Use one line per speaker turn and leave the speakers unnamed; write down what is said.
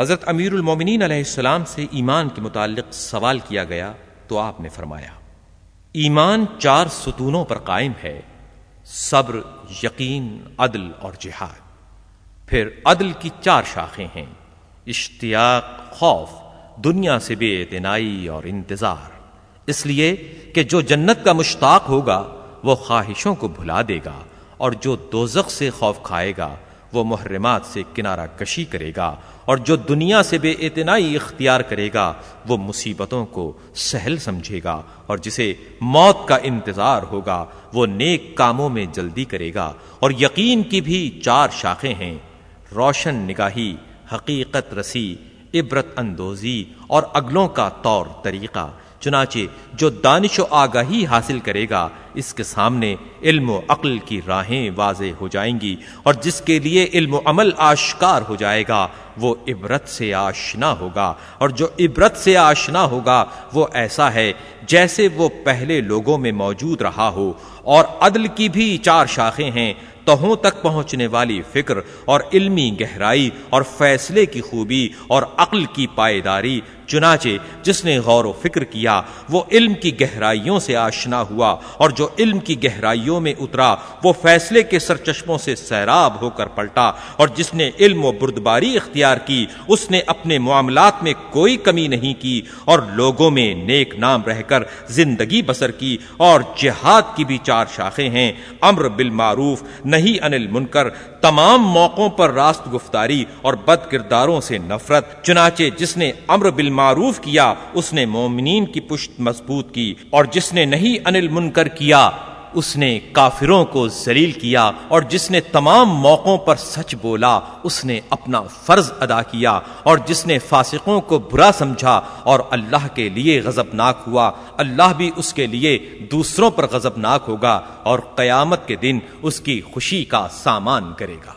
حضرت امیر المومنین علیہ السلام سے ایمان کے متعلق سوال کیا گیا تو آپ نے فرمایا، ایمان چار ستونوں پر قائم ہے، صبر، یقین، عدل اور جہاد۔ پھر عدل کی چار شاخیں ہیں، اشتیاق، خوف، دنیا سے بے اعتنائی اور انتظار۔ اس لیے کہ جو جنت کا مشتاق ہوگا، وہ خواہشوں کو بھلا دے گا اور جو دوزخ سے خوف کھائے گا وہ محرمات سے کنارہ کشی کرے گا اور جو دنیا سے بے اتنائی اختیار کرے گا، وہ مصیبتوں کو سہل سمجھے گا اور جسے موت کا انتظار ہوگا، وہ نیک کاموں میں جلدی کرے گا اور یقین کی بھی چار شاخیں ہیں۔ روشن نگاہی، حقیقت رسی، عبرت اندوزی اور اگلوں کا طور طریقہ۔ چنانچہ جو دانش و آگاہی حاصل کرے گا، اس کے سامنے علم و عقل کی راہیں واضح ہو جائیں گی اور جس کے لیے علم و عمل آشکار ہو جائے گا، وہ عبرت سے آشنا ہوگا اور جو عبرت سے آشنا ہوگا، وہ ایسا ہے جیسے وہ پہلے لوگوں میں موجود رہا ہو اور عدل کی بھی چار شاخیں ہیں۔ تہوں تک پہنچنے والی فکر اور علمی گہرائی اور فیصلے کی خوبی اور عقل کی پائیداری، چنانچہ جس نے غور و فکر کیا، وہ علم کی گہرائیوں سے آشنا ہوا اور جو علم کی گہرائیوں میں اترا، وہ فیصلے کے سرچشموں سے سیراب ہو کر پلٹا اور جس نے علم و بردباری اختیار کی، اس نے اپنے معاملات میں کوئی کمی نہیں کی اور لوگوں میں نیک نام رہ کر زندگی بسر کی اور جہاد کی بھی چار شاخیں ہیں، امر بالمعروف نہیں انل منکر تمام موقعوں پر راست گفتاری اور بد کرداروں سے نفرت، چنانچہ جس نے امر بالمعروف کیا، اس نے مومنین کی پشت مضبوط کی اور جس نے نہیں انل منکر کیا۔ اس نے کافروں کو ذلیل کیا اور جس نے تمام موقعوں پر سچ بولا، اس نے اپنا فرض ادا کیا اور جس نے فاسقوں کو برا سمجھا اور اللہ کے لیے غضبناک ہوا، اللہ بھی اس کے لیے دوسروں پر غضبناک ہوگا اور قیامت کے دن اس کی خوشی کا سامان کرے گا۔